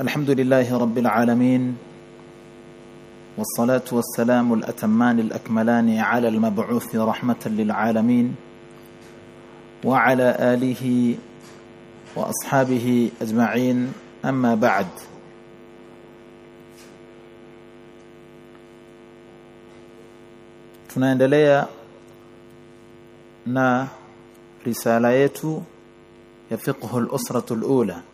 الحمد لله رب العالمين والصلاة والسلام الأتمان الأكملان على المبعوث رحمة للعالمين وعلى آله وأصحابه أجمعين. أما بعد tunaendelea na risala fiqhu al-usratu al-ula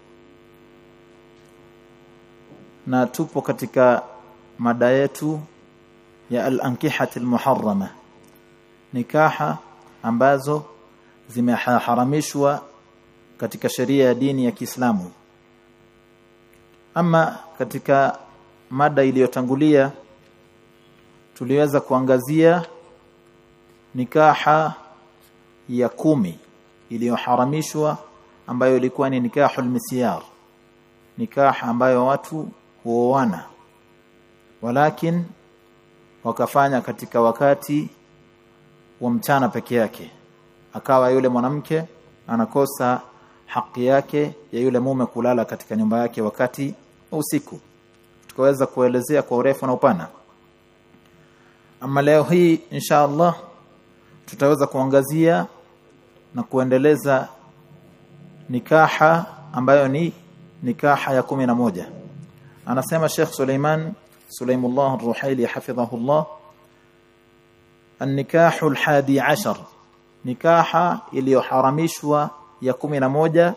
na tupo katika mada yetu ya al-ankihati al-muharrama nikaha ambazo zimeharamishwa katika sheria ya dini ya Kiislamu. Ama katika mada iliyotangulia tuliweza kuangazia nikaha ya kumi iliyoharamishwa ambayo ilikuwa ni nikahul misyar nikaha ambayo watu huoana walakin wakafanya katika wakati wa mchana peke yake. Akawa yule mwanamke anakosa haki yake ya yule mume kulala katika nyumba yake wakati wa usiku. Tukaweza kuelezea kwa urefu na upana. Ama leo hii insha Allah tutaweza kuangazia na kuendeleza nikaha ambayo ni nikaha ya kumi na moja anasema Sheikh Suleiman Suleimullah Ar-Ruhaili hafidhahullah النكاح الحادي عشر. نكاحا iliyoharamishwa ya kumi na moja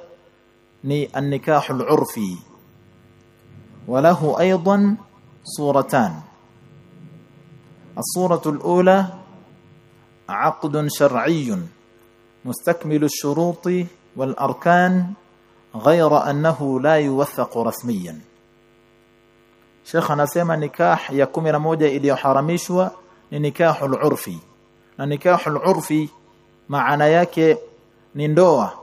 ni النكاح العرفي. وله أيضا صورتان. الصورة الأولى عقد شرعي مستكمل الشروط والأركان غير أنه لا يوثق رسميا. Sheikh anasema nikah ya kumi na moja iliyoharamishwa ni nikahul urfi. Na nikahul urfi maana yake ni ndoa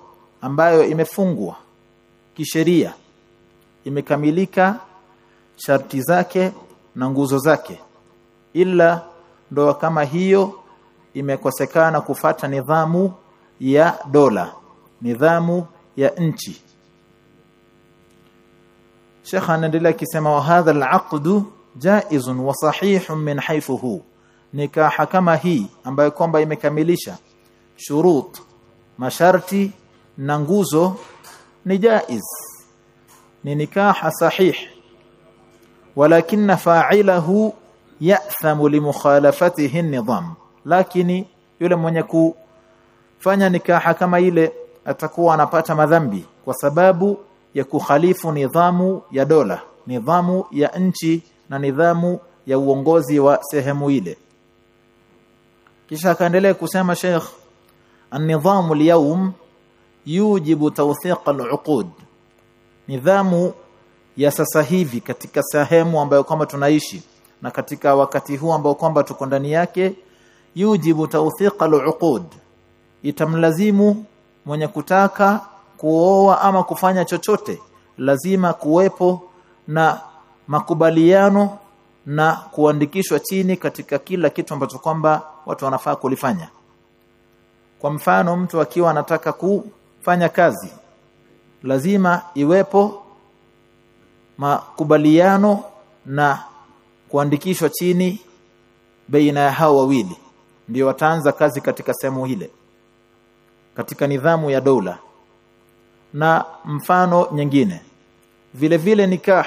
ambayo imefungwa kisheria. Imekamilika sharti zake na nguzo zake. Ila ndoa kama hiyo imekosekana kufata nidhamu ya dola nidhamu ya nchi. Sheikh anaendelea akisema wa hadha al-aqd jaizun wa sahihun min haythu hu. Nikaha kama hii ambayo kwamba imekamilisha shurut masharti na nguzo ni jaiz. Ni nikaha sahih. Walakin fa'ilahu ya'thamu limukhalafatihi an-nizam lakini yule mwenye kufanya nikaha kama ile atakuwa anapata madhambi kwa sababu ya kukhalifu nidhamu ya dola nidhamu ya nchi na nidhamu ya uongozi wa sehemu ile. Kisha akaendelea kusema Sheikh an-nidhamu al-yawm yujibu tawthiq al-uqud. Nidhamu ya sasa hivi katika sehemu ambayo kwamba tunaishi na katika wakati huu ambao kwamba tuko ndani yake yujibu tawthiq al-uqud. Itamlazimu mwenye kutaka kuoa ama kufanya chochote lazima kuwepo na makubaliano na kuandikishwa chini katika kila kitu ambacho kwamba watu wanafaa kulifanya. Kwa mfano mtu akiwa anataka kufanya kazi lazima iwepo makubaliano na kuandikishwa chini baina ya hao wawili. Ndio wataanza kazi katika sehemu ile katika nidhamu ya dola na mfano nyingine. Vile vile nikah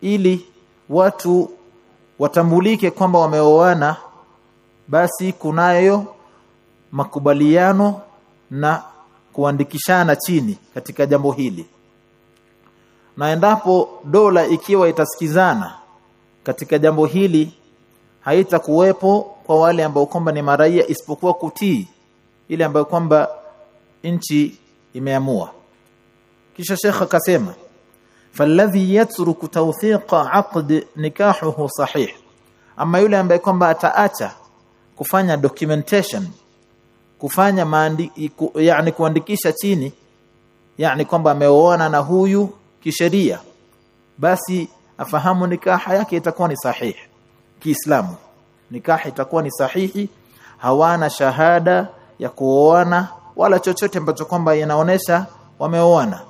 ili watu watambulike kwamba wameoana basi kunayo makubaliano na kuandikishana chini katika jambo hili. Na endapo dola ikiwa itasikizana katika jambo hili haitakuwepo kwa wale ambao kwamba ni maraia isipokuwa kutii ile ambayo kwamba nchi imeamua kisha shekha akasema falladhi yatruku tawthiqa aqd nikahuhu sahih. Ama yule ambaye kwamba ataacha kufanya documentation kufanya maandi, ku, yani kuandikisha chini yani kwamba ameoana na huyu kisheria basi afahamu nikaha yake itakuwa ni sahihi Kiislamu. Nikaha itakuwa ni sahihi hawana shahada ya kuoana wala chochote ambacho kwamba inaonesha wameoana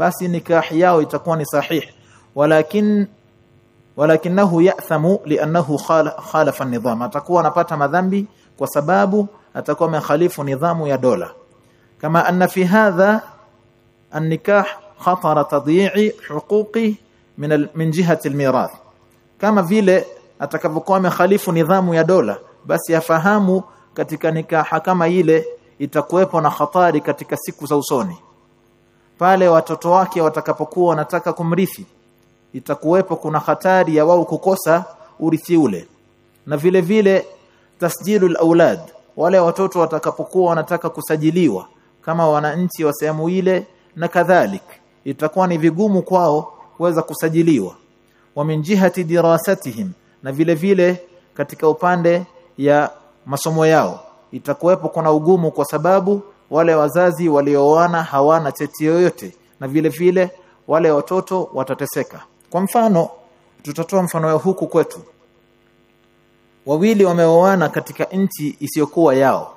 basi nikahi yao itakuwa ni sahih. Walakin walakinahu ya'thamu li'annahu khalafa an-nidham atakuwa anapata madhambi kwa sababu atakuwa amekhalifu nidhamu ya dola. Kama anna fi hadha an-nikah khatara tadhi'i huquqi min min jihati al-mirath. Kama vile atakavyokuwa amekhalifu nidhamu ya dola basi afahamu katika nikaha kama ile itakuwepo na hatari katika siku za usoni pale watoto wake watakapokuwa wanataka kumrithi itakuwepo kuna hatari ya wao kukosa urithi ule. Na vile vile tasjilul aulad wale watoto watakapokuwa wanataka kusajiliwa kama wananchi wa sehemu ile na kadhalik itakuwa ni vigumu kwao kuweza kusajiliwa. Wa min jihati dirasatihim na vile vile katika upande ya masomo yao itakuwepo kuna ugumu kwa sababu wale wazazi walioana hawana cheti yoyote na vile vile wale watoto watateseka. Kwa mfano tutatoa mfano wa huku kwetu. Wawili wameoana katika nchi isiyokuwa yao.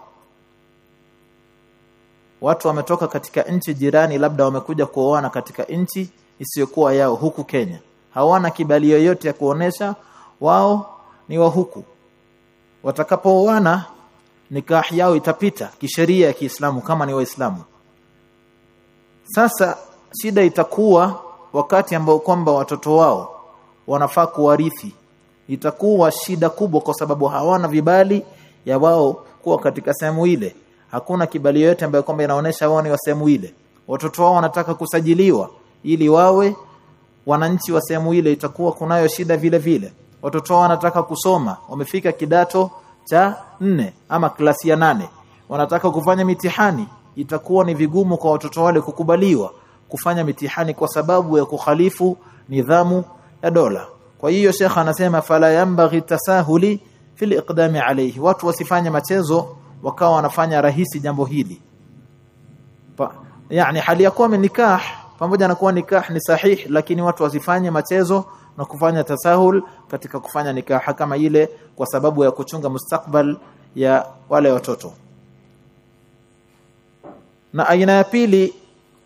Watu wametoka katika nchi jirani labda wamekuja kuoana katika nchi isiyokuwa yao huku Kenya. Hawana kibali yoyote ya kuonesha wao ni wa huku. Watakapooana nikah yao itapita kisheria ya Kiislamu kama ni waislamu. Sasa shida itakuwa wakati ambao kwamba watoto wao wanafaa kuwarithi. Itakuwa shida kubwa kwa sababu hawana vibali ya wao kuwa katika sehemu ile. Hakuna kibali yoyote ambayo kwamba inaonesha wao ni wa sehemu ile. Watoto wao wanataka kusajiliwa ili wawe wananchi wa sehemu ile. Itakuwa kunayo shida vile vile. Watoto wao wanataka kusoma. Wamefika kidato cha nne ama klasi ya nane. Wanataka kufanya mitihani. Itakuwa ni vigumu kwa watoto wale kukubaliwa kufanya mitihani kwa sababu ya kukhalifu nidhamu ya dola. Kwa hiyo shekha anasema fala yambaghi tasahuli fil iqdami alayhi. Watu wasifanye machezo wakawa wanafanya rahisi jambo hili. Pa, yani hali ya kuwa nikah pamoja na kuwa nikah ni sahih lakini watu wasifanye machezo na kufanya tasahul katika kufanya nikaha kama ile kwa sababu ya kuchunga mustakbal ya wale watoto. Na aina ya pili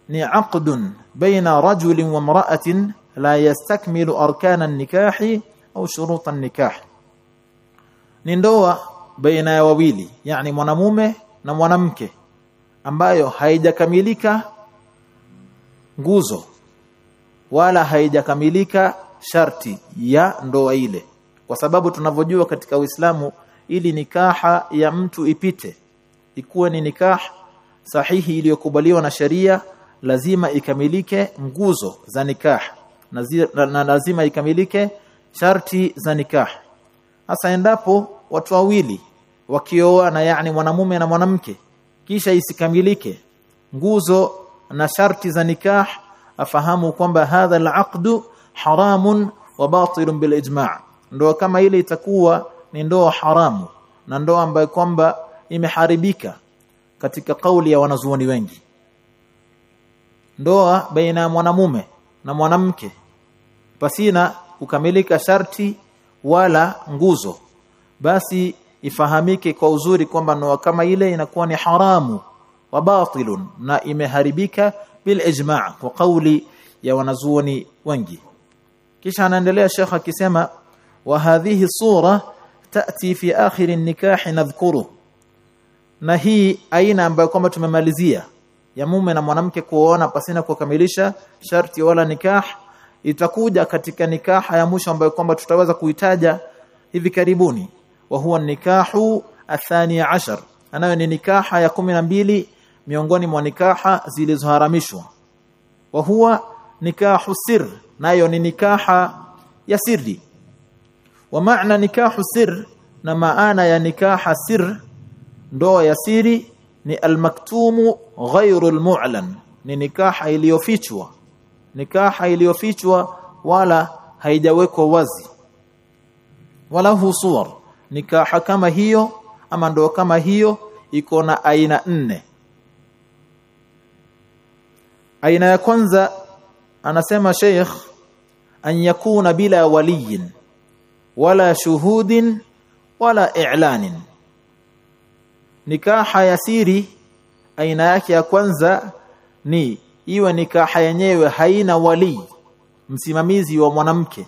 ni aqdun baina rajulin wa mraatin la yastakmilu arkana an-nikahi au shuruta an-nikah ni ndoa baina ya wawili yani mwanamume na mwanamke ambayo haijakamilika nguzo wala haijakamilika sharti ya ndoa ile. Kwa sababu tunavyojua katika Uislamu ili nikaha ya mtu ipite ikuwe ni nikah sahihi iliyokubaliwa na sharia lazima ikamilike nguzo za nikah na, zi, na, na lazima ikamilike sharti za nikah. Hasa endapo watu wawili wakioana yani mwanamume na mwanamke kisha isikamilike nguzo na sharti za nikah afahamu kwamba hadha al-aqdu haramun wa batilun bil ijma' ndoa kama ile itakuwa ni ndoa haramu na ndoa ambayo kwamba imeharibika katika kauli ya wanazuoni wengi. Ndoa baina ya mwanamume na mwanamke pasina kukamilika sharti wala nguzo. Basi ifahamike kwa uzuri kwamba ndoa kama ile inakuwa ni haramu wa batilun na imeharibika bil ijma' kwa kauli ya wanazuoni wengi. Kisha anaendelea shekha akisema wa hadhihi sura tati fi akhir an-nikah nadhkuru. Na hii aina ambayo kwamba tumemalizia ya mume na mwanamke kuoana pasina kukamilisha sharti wala nikah itakuja katika nikaha ya mwisho ambayo kwamba tutaweza kuitaja hivi karibuni. Wa huwa nikahu athani ashar. Anayo ni nikaha ya mbili miongoni mwa nikaha zilizoharamishwa. Wa huwa nikahu sir nayo ni nikaha ya siri wa maana nikahu sir na maana ya nikaha sir ndoa ya siri ni almaktumu ghairu almu'lan ni nikaha iliyofichwa. Nikaha iliyofichwa wala haijawekwa wazi. Wala husuwar nikaha kama hiyo ama ndoa kama hiyo iko na aina nne aina ya kwanza anasema sheikh an yakuna bila waliyin wala shuhudin wala i'lanin. Nikaha ya siri aina yake ya kwanza ni iwe nikaha yenyewe haina wali msimamizi wa mwanamke.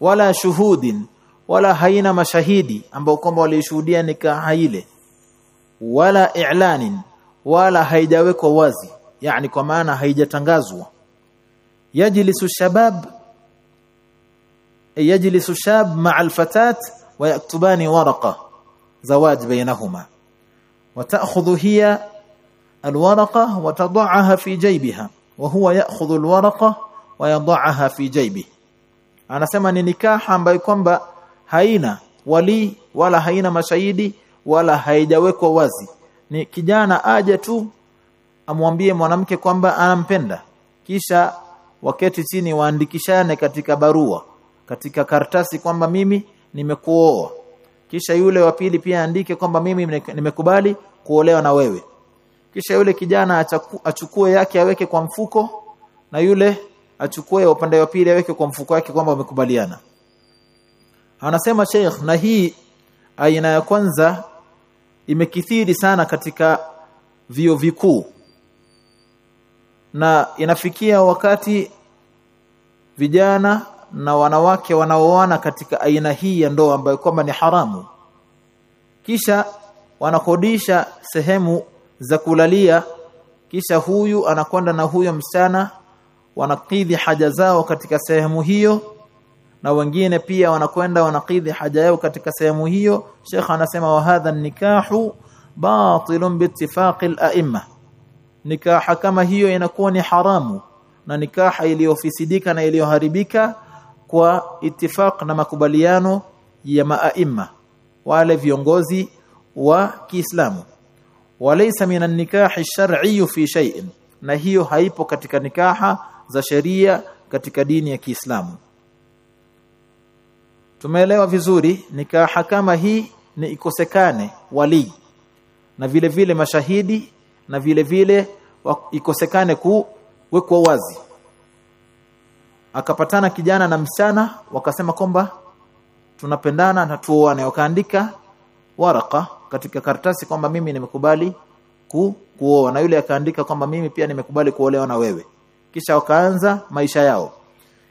Wala shuhudin wala haina mashahidi ambao kwamba walishuhudia nikaha ile. Wala i'lanin wala haijawekwa wazi yani kwa maana haijatangazwa yajlisu shabab yajlisu shab ma'a alfatat wa yaktubani waraqa zawaj bainahuma وتأخذ هي الورقة وتضعها في جيبها وهو يأخذ الورقة ويضعها في جيبه anasema ni nikaha ambayo kwamba haina wali wala haina mashahidi wala haijawekwa wazi ni kijana aje tu amwambie mwanamke kwamba anampenda. Kisha waketi chini waandikishane katika barua katika karatasi kwamba mimi nimekuoa. Kisha yule wa pili pia andike kwamba mimi nimekubali kuolewa na wewe. Kisha yule kijana achukue yake aweke kwa mfuko na yule achukue upande wa pili aweke kwa mfuko wake kwamba wamekubaliana. Anasema Sheikh na hii aina ya kwanza imekithiri sana katika vio vikuu na inafikia wakati vijana na wanawake wanaoana katika aina hii ya ndoa ambayo kwamba ni haramu. Kisha wanakodisha sehemu za kulalia kisha huyu anakwenda na huyo msichana wanakidhi haja zao katika sehemu hiyo na wengine pia wanakwenda wanakidhi haja yao katika sehemu hiyo. Sheikh anasema wa hadha nikahu batilun biittifaqi al-a'imma nikaha kama hiyo inakuwa ni haramu na nikaha iliyofisidika na iliyoharibika kwa itifaq na makubaliano ya maaima wale viongozi wa Kiislamu. Walaysa minan nikahi shar'i fi shay'in na hiyo haipo katika nikaha za sheria katika dini ya Kiislamu. Tumeelewa vizuri nikaha kama hii ni ikosekane wali na vile vile mashahidi na vile vile ikosekane kuwekwa wazi. Akapatana kijana na msichana wakasema kwamba tunapendana na tuoane. Wakaandika waraka katika karatasi kwamba mimi nimekubali ku, kuoa. Na yule akaandika kwamba mimi pia nimekubali kuolewa na wewe. Kisha wakaanza maisha yao.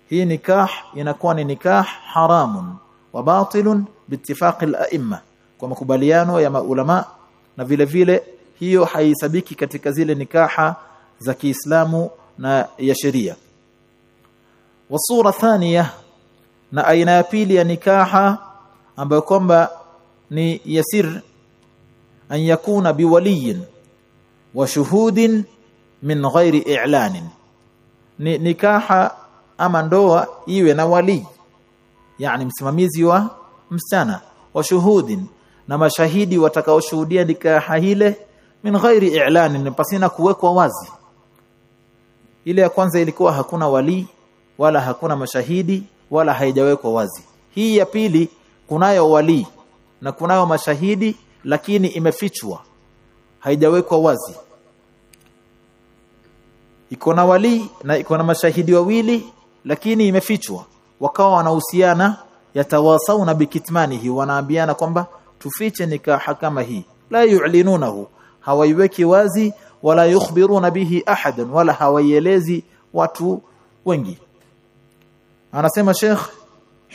Hii nikah inakuwa ni nikah haramun wa batilun biittifaq al-a'imma kwa makubaliano ya maulama na vile vile hiyo haisabiki katika zile nikaha za Kiislamu na ya sheria. Wasura thania na aina ya pili ya nikaha ambayo kwamba ni yasir an yakuna biwaliyin wa shuhudin min ghairi i'lanin. Ni nikaha ama ndoa iwe na wali yani msimamizi wa msichana wa shuhudin na mashahidi watakaoshuhudia nikaha ile min ghairi i'lanin pasina kuwekwa wazi. Ile ya kwanza ilikuwa hakuna wali wala hakuna mashahidi wala haijawekwa wazi. Hii ya pili kunayo wali na kunayo mashahidi lakini imefichwa haijawekwa wazi. Iko na wali na iko na mashahidi wawili lakini imefichwa. Wakawa wanahusiana yatawasauna bikitmanihi wanaambiana kwamba tufiche nikaha kama hii. La yu'linunahu hawaiweki wazi wala yukhbiruna bihi ahadan wala hawaielezi watu wengi. Anasema Sheikh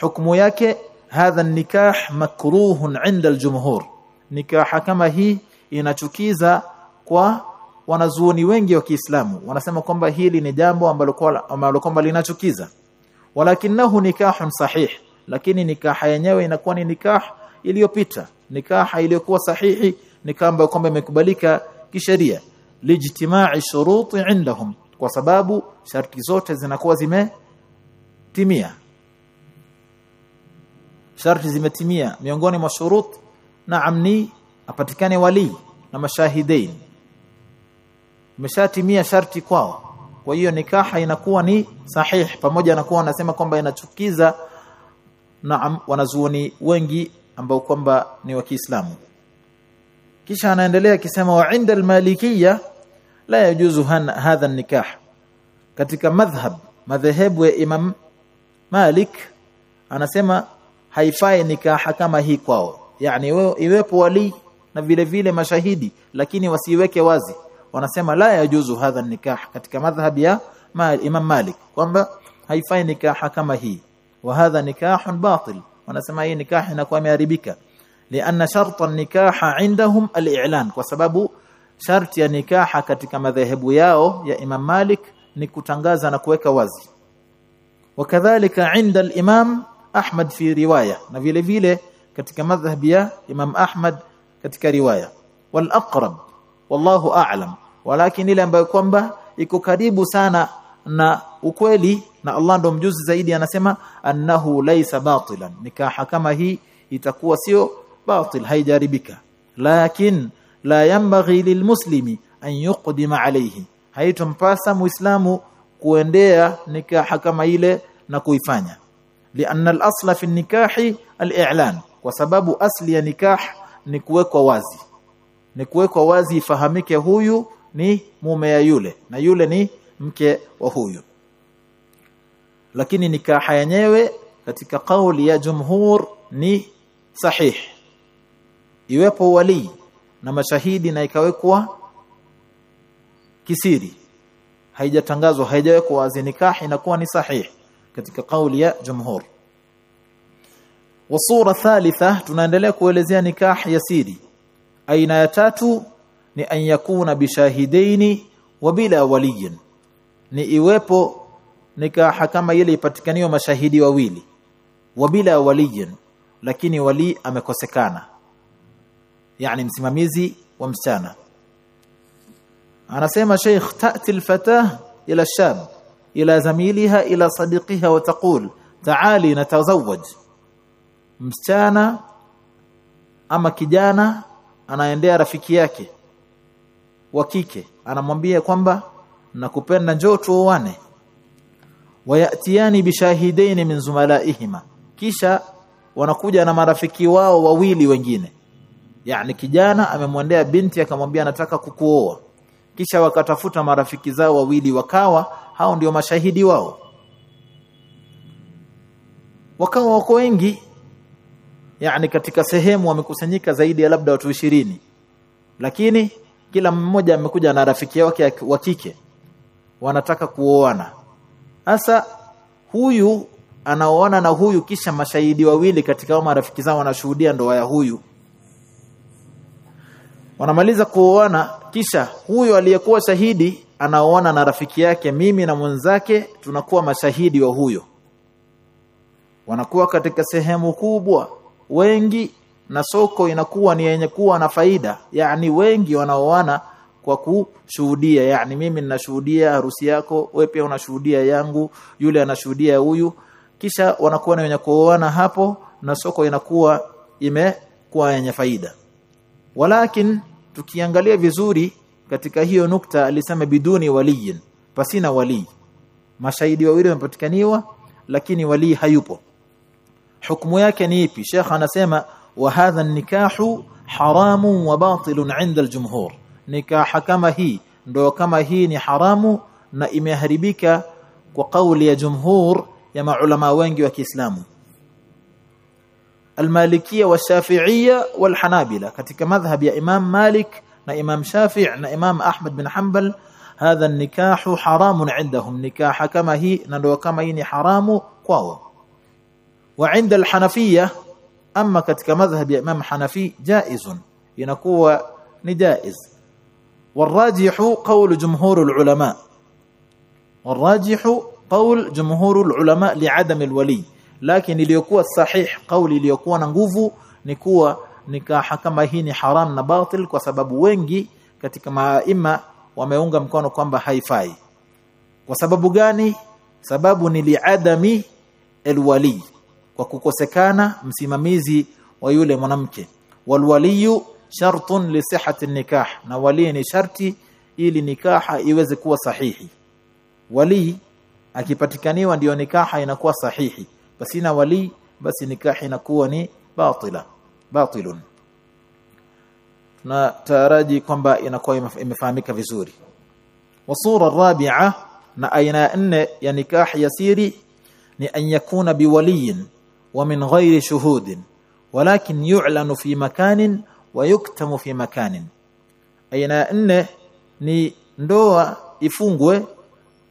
hukumu yake hadha nikah makruhun inda aljumhur. Nikaha kama hii inachukiza kwa wanazuoni wengi wa Kiislamu. Wanasema kwamba hili ni jambo ambalo kwamba linachukiza. Walakinahu nikahun sahih lakini nikaha yenyewe inakuwa ni nikah iliyopita nikaha iliyokuwa sahihi nikah kamba kwamba imekubalika kisheria. Lijtima'i shuruti indahum kwa sababu sharti zote zinakuwa zimetimia. Sharti zimetimia miongoni mwa shurut na amni apatikane wali na mashahidain. Imeshatimia sharti kwao. Kwa hiyo nikaha inakuwa ni sahih pamoja na kuwa anasema kwamba inachukiza na wanazuoni wengi ambao kwamba ni wa Kiislamu kisha anaendelea akisema wa inda almalikiyya la yajuzu hadha nikah katika madhhab madhehebu ya Imam Malik anasema haifai nikaha kama hii kwao. Yani iwepo wali na vile vile mashahidi lakini wasiweke wazi. Wanasema la yajuzu hadha nikah katika madhhab ya Imam Malik kwamba haifai nikaha kama hii. Wa hadha nikahun batil. Wanasema hii nikaha inakuwa imeharibika lianna sharta nikaha indahum al-i'lan. Kwa sababu sharti ya nikaha katika madhehebu yao ya Imam Malik ni kutangaza na kuweka wazi. Wakadhalika inda al-Imam Ahmad fi riwaya. Na vile vile katika madhhabi ya Imam Ahmad katika riwaya. Wal aqrab wallahu a'lam. Walakin ile ambayo kwamba iko karibu sana na ukweli na Allah ndo mjuzi zaidi anasema annahu laysa batilan. Nikaha kama hii itakuwa sio batil haijaribika lakin la yanbaghi lilmuslimi an yuqdima alayhi haitompasa muislamu kuendea nikaha kama ile na kuifanya lianna al-asla fi nikahi al-i'lan kwa sababu asli ya nikah ni kuwekwa wazi ni kuwekwa wazi ifahamike huyu ni mume ya yule na yule ni mke wa huyu lakini nikaha yenyewe katika kauli ya jumhur ni sahih iwepo wali na mashahidi na ikawekwa kisiri. Haijatangazwa haijawekwa wazi nikah inakuwa ni sahih katika kauli ya jumhur. Wasura thalitha tunaendelea kuelezea nikah ya siri. Aina ya tatu ni an yakuna bishahidaini wa bila waliyin. Ni iwepo nikaha kama ile ipatikaniwa mashahidi wawili. Wa bila waliyin lakini wali amekosekana yani msimamizi wa msichana. Anasema sheikh ta'ti alfatah ila shab ila zamiliha ila sadiqiha wa taqul ta'ali natazawwaj msichana ama kijana anaendea rafiki yake wa kike anamwambia kwamba nakupenda njoo tuoane. Wayatiani bishahidaini min zumalaihima. Kisha wanakuja na marafiki wao wawili wengine yani kijana amemwendea binti akamwambia nataka kukuoa. Kisha wakatafuta marafiki zao wawili wakawa hao ndio mashahidi wao. Wakawa wako wengi. Yani katika sehemu wamekusanyika zaidi ya labda watu ishirini. Lakini kila mmoja amekuja na rafiki wake wa kike. Wanataka kuoana. Sasa huyu anaoana na huyu kisha mashahidi wawili katika hao marafiki zao wanashuhudia ndoa ya huyu wanamaliza kuoana kisha huyo aliyekuwa shahidi anaoana na rafiki yake mimi na mwenzake tunakuwa mashahidi wa huyo. Wanakuwa katika sehemu kubwa wengi na soko inakuwa ni yenye kuwa na faida. Yani wengi wanaoana kwa kushuhudia. Yani mimi ninashuhudia harusi yako wewe pia unashuhudia yangu yule anashuhudia huyu. Kisha wanakuwa ni wenye kuoana hapo na soko inakuwa imekuwa yenye faida walakin tukiangalia vizuri katika hiyo nukta alisema biduni waliyin pasina wali mashahidi wawili wamepatikaniwa lakini wali hayupo. Hukumu yake ni ipi? Sheikh anasema wa hadha nikahu haramu wa batilun inda aljumhur. Nikaha kama hii ndo kama hii ni haramu na imeharibika kwa kauli ya jumhur ya maulama wengi wa Kiislamu المالكية والشافعية والحنابلة. ketika مذهب يا إمام مالك نا إمام شافع نا إمام أحمد بن حنبل هذا النكاح حرام عندهم. نكاح كما هي ندوا كما هي ني حرام قوا وعند الحنفية أما ketika مذهب يا إمام حنفي جائز. ينقوا ني جائز. والراجح قول جمهور العلماء. والراجح قول جمهور العلماء لعدم الولي. Lakini iliyokuwa sahih kauli iliyokuwa na nguvu ni kuwa nikaha kama hii ni haram na batil kwa sababu wengi katika maima wameunga mkono kwamba haifai. Kwa sababu gani? Sababu ni liadami alwali kwa kukosekana msimamizi wa yule mwanamke. Walwaliyu shartun li sihhati nikah na wali ni sharti ili nikaha iweze kuwa sahihi. Wali akipatikaniwa ndiyo nikaha inakuwa sahihi pasina wali basi nikahi inakuwa ni batila batilun. Na taraji kwamba inakuwa imefahamika vizuri. Wasura rabi'a na aina nne ya nikah yasiri ni an yakuna biwaliyin wa min ghairi shuhudin walakin yu'lanu fi makanin wa yuktamu fi makanin. Aina nne ni ndoa ifungwe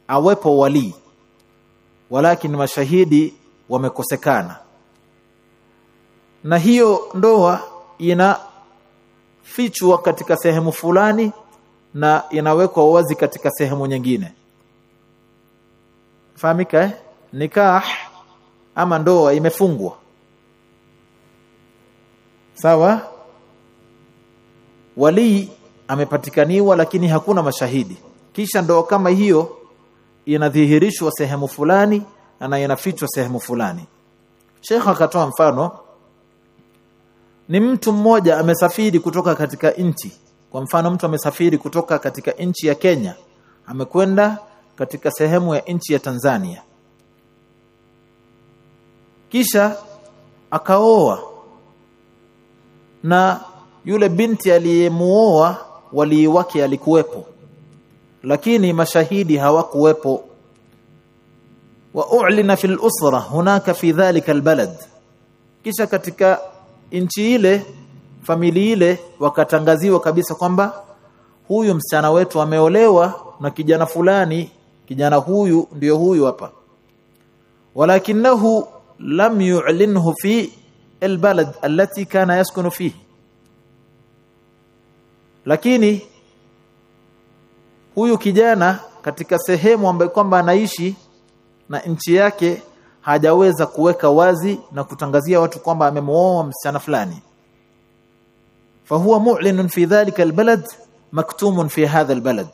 awepo wali walakin mashahidi wamekosekana. Na hiyo ndoa inafichwa katika sehemu fulani na inawekwa wazi katika sehemu nyingine. Fahamika eh? nikah ama ndoa imefungwa. Sawa? Walii amepatikaniwa lakini hakuna mashahidi. Kisha ndoa kama hiyo inadhihirishwa sehemu fulani na yanafichwa sehemu fulani. Sheikh akatoa mfano ni mtu mmoja amesafiri kutoka katika nchi. Kwa mfano mtu amesafiri kutoka katika nchi ya Kenya amekwenda katika sehemu ya nchi ya Tanzania. Kisha akaoa. Na yule binti aliyemuoa walii wake alikuwepo. Lakini mashahidi hawakuwepo wa u'lina fil usra hunaka fi dhalika albalad kisha katika nchi ile familia ile wakatangaziwa kabisa kwamba huyu msichana wetu ameolewa na kijana fulani kijana huyu ndiyo huyu hapa. Walakinahu lam yu'linhu fi albalad allati kana yaskunu fihi. Lakini huyu kijana katika sehemu ambayo kwamba anaishi na nchi yake hajaweza kuweka wazi na kutangazia watu kwamba amemuoa msichana fulani. Fahuwa mu'linun fi dhalika albalad maktumun fi hadha albalad.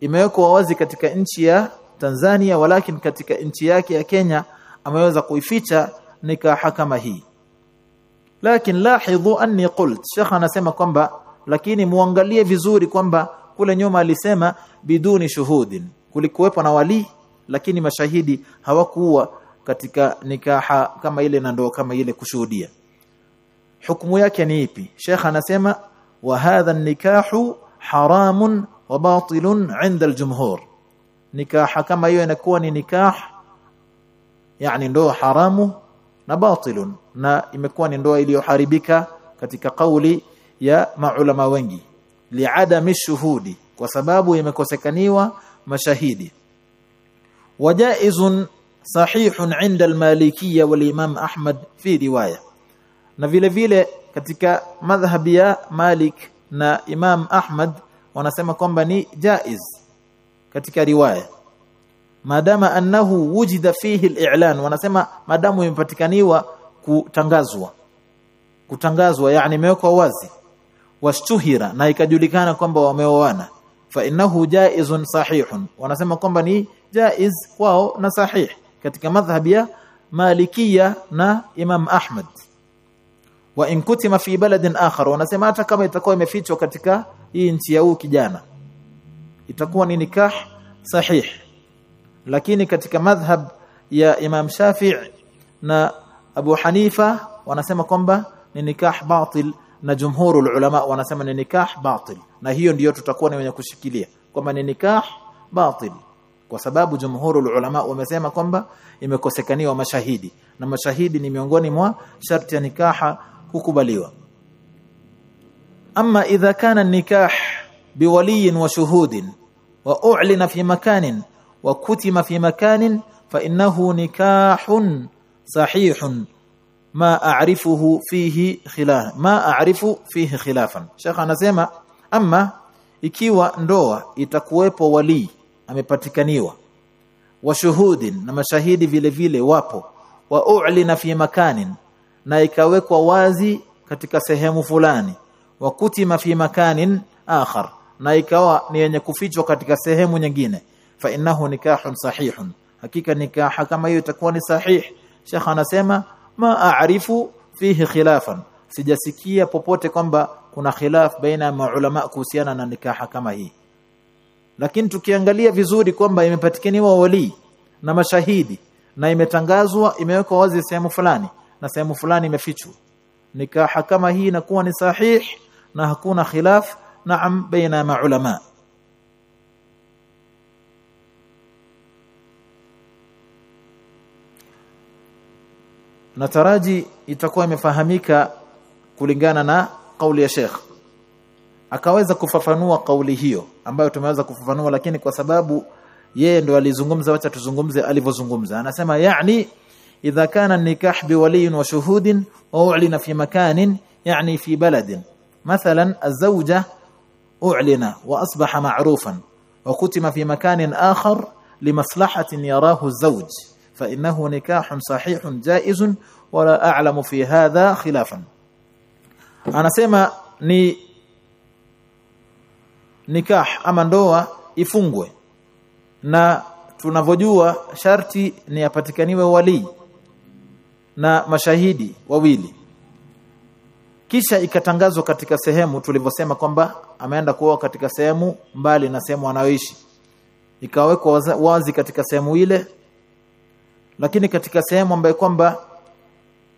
Imewekwa wazi katika nchi ya Tanzania walakin katika nchi yake ya Kenya ameweza kuificha nikaha kama hii. Lakini lahidhu anni qult. Shekh anasema kwamba lakini muangalie vizuri kwamba kule nyuma alisema biduni shuhudin. Kulikuwepo na wali lakini mashahidi hawakuwa katika nikaha kama ile na ndoa kama ile kushuhudia. Hukumu yake ni ipi? Sheikh anasema wa hadha nikahu haramun wa batilun 'inda al-jumhur. Nikaha kama hiyo inakuwa ni nikah yani ndoa haramu na batilun na imekuwa ni ndoa iliyoharibika katika kauli ya maulama wengi. Liadami shuhudi kwa sababu imekosekaniwa mashahidi wajaizun sahihun inda al-malikiyya wal imam ahmad fi riwaya. Na vile katika madhhabi ya Malik na Imam Ahmad wanasema kwamba ni jaiz katika riwaya. Madama annahu wujida fihi al-i'lan wanasema madamu imepatikaniwa kutangazwa. Kutangazwa yani imewekwa wazi. Washtuhira na ikajulikana kwamba wameoana. Fa innahu jaizun sahihun wanasema kwamba ni jaiz kwao na sahih katika madhhabi ya Malikia na Imam Ahmad. Wa in kutima fi baladin akhar wanasema hata kama itakuwa imefichwa katika hii nchi ya huu kijana itakuwa ni nikah sahih. Lakini katika madhhab ya Imam Shafi' na Abu Hanifa wanasema kwamba ni nikah batil na jumhurul ulama wanasema ni nikah batil. Na hiyo ndiyo tutakuwa ni wenye kushikilia kwamba ni nikah batil kwa sababu jumhurul ulama wamesema kwamba imekosekaniwa mashahidi. Na mashahidi ni miongoni mwa sharti ya nikaha kukubaliwa. Ama idha kana nikah biwaliyin wa shuhudin wa u'lina fi makanin wa kutima fi makanin fa innahu nikahun sahihun. Ma a'rifuhu fihi khilaf ma a'rifu fihi khilafan. Shekha anasema ama ikiwa ndoa itakuwepo wali amepatikaniwa. Washuhudin na mashahidi vile vile wapo. Wa u'lina fi makanin na ikawekwa wazi katika sehemu fulani. Wa kutima fi makanin akhar na ikawa ni yenye kufichwa katika sehemu nyingine. Fa innahu nikahun sahihun hakika nikaha kama hiyo itakuwa ni sahih. Shekha anasema ma aarifu fihi khilafan. Sijasikia popote kwamba kuna khilaf baina ya maulama kuhusiana na nikaha kama hii lakini tukiangalia vizuri kwamba imepatikaniwa wali na mashahidi na imetangazwa imewekwa wazi sehemu fulani na sehemu fulani imefichwa. Nikaha kama hii inakuwa ni sahih na hakuna khilaf. Naam baina maulama nataraji itakuwa imefahamika kulingana na kauli ya Sheikh akaweza kufafanua kauli hiyo ambayo tumeweza kufafanua lakini kwa sababu yeye ndo alizungumza wacha tuzungumze alivyozungumza anasema yani idha kana nikah biwaliyin wa shuhudin wa u'lina fi makanin yani fi baladin مثلا الزوجة أعلن وأصبح معروفا وختم في مكان آخر لمصلحة يراه الزوج فإنه نكاح صحيح جائز ولا أعلم في هذا خلافا أنا سيما ni nikah ama ndoa ifungwe. Na tunavyojua sharti ni apatikaniwe wali na mashahidi wawili. Kisha ikatangazwa katika sehemu tulivyosema kwamba ameenda kuoa katika sehemu mbali na sehemu anayoishi. Ikawekwa wazi katika sehemu ile lakini katika sehemu ambayo kwamba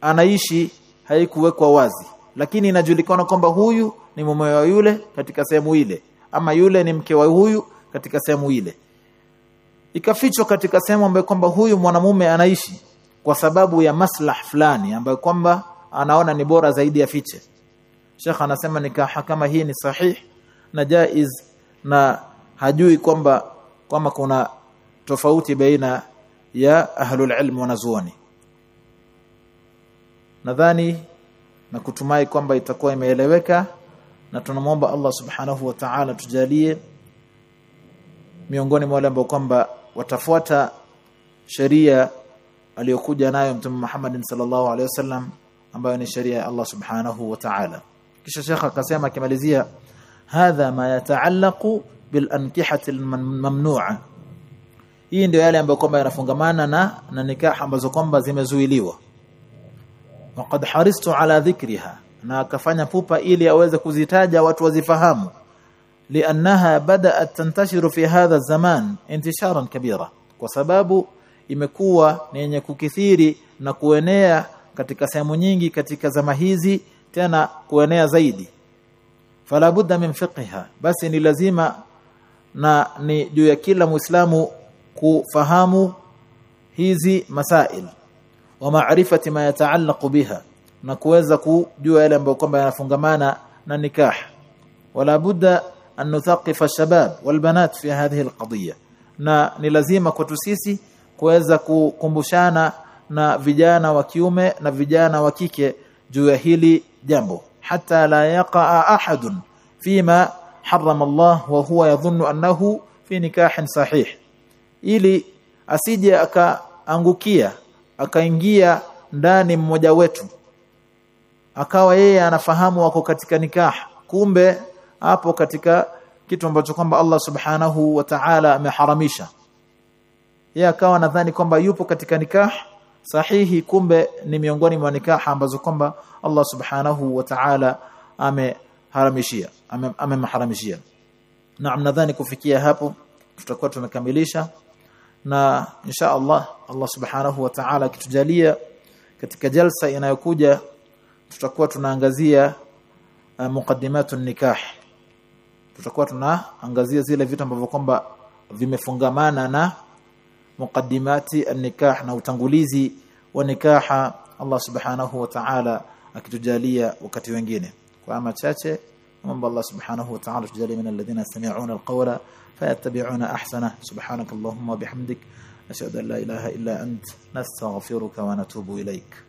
anaishi haikuwekwa wazi. Lakini inajulikana kwamba huyu ni mume wa yule katika sehemu ile ama yule ni mke wa huyu katika sehemu ile. Ikafichwa katika sehemu ambayo kwamba huyu mwanamume anaishi kwa sababu ya maslah fulani ambayo kwamba anaona ni bora zaidi ya fiche Sheikh anasema nikaha kama hii ni sahih na jaiz na hajui kwamba kwamba kuna tofauti baina ya ahlul ilm wanazuoni nadhani na kutumai kwamba itakuwa imeeleweka na tunamwomba Allah subhanahu wa ta'ala tujalie miongoni mwa wale ambao kwamba watafuata sheria aliyokuja nayo Mtume Muhammad sallallahu alaihi wasallam ambayo ni sheria ya Allah subhanahu wa ta'ala. Kisha shekha akasema akimalizia hadha ma yataallaqu bil ankihati mamnu'a hii ndio yale ambayo kwamba yanafungamana na na nikaha ambazo kwamba zimezuiliwa. Waqad haristu ala dhikriha na akafanya pupa ili aweze kuzitaja watu wazifahamu. Liannaha bada'at tantashiru fi hadha zaman intisharan kabira kwa sababu imekuwa ni yenye kukithiri na kuenea katika sehemu nyingi katika zama hizi tena kuenea zaidi. Fala budda min fiqha basi ni lazima na ni juu ya kila muislamu kufahamu hizi masail wa maarifati ma yataallaqu biha na kuweza kujua yale ambayo kwamba yanafungamana na nikah. Wala budda an nuthaqifa shabab walbanat fi hadhihi alqadiyya na ni lazima kwetu sisi kuweza kukumbushana na vijana wa kiume na vijana wa kike juu ya hili jambo. Hata la yaqa ahadun fima harrama Allah wa huwa yadhunnu annahu fi nikahin sahih. Ili asije akaangukia akaingia ndani mmoja wetu akawa yeye anafahamu wako katika nikah. Kumbe hapo katika kitu ambacho kwamba Allah subhanahu wa ta'ala ameharamisha. Yeye akawa nadhani kwamba yupo katika nikah sahihi kumbe ni miongoni mwa nikaha ambazo kwamba Allah subhanahu wa ta'ala ameharamishia amemharamishia. Ame naam nadhani kufikia hapo tutakuwa tumekamilisha na insha Allah Allah subhanahu wa ta'ala kitujalia katika jalsa inayokuja tutakuwa tunaangazia uh, muqaddimatu nikah. Tutakuwa tunaangazia zile vitu ambavyo kwamba vimefungamana na muqaddimati an-nikah na utangulizi wa nikaha Allah subhanahu wa ta'ala akitujalia wakati wengine. Kwa ama chache naomba Allah subhanahu wa ta'ala tujalie min alladhina yastami'una alqawla fayattabi'una ahsana. Subhanakallahumma bihamdik nashhadu an la ilaha illa ant nastaghfiruka wa natubu ilayk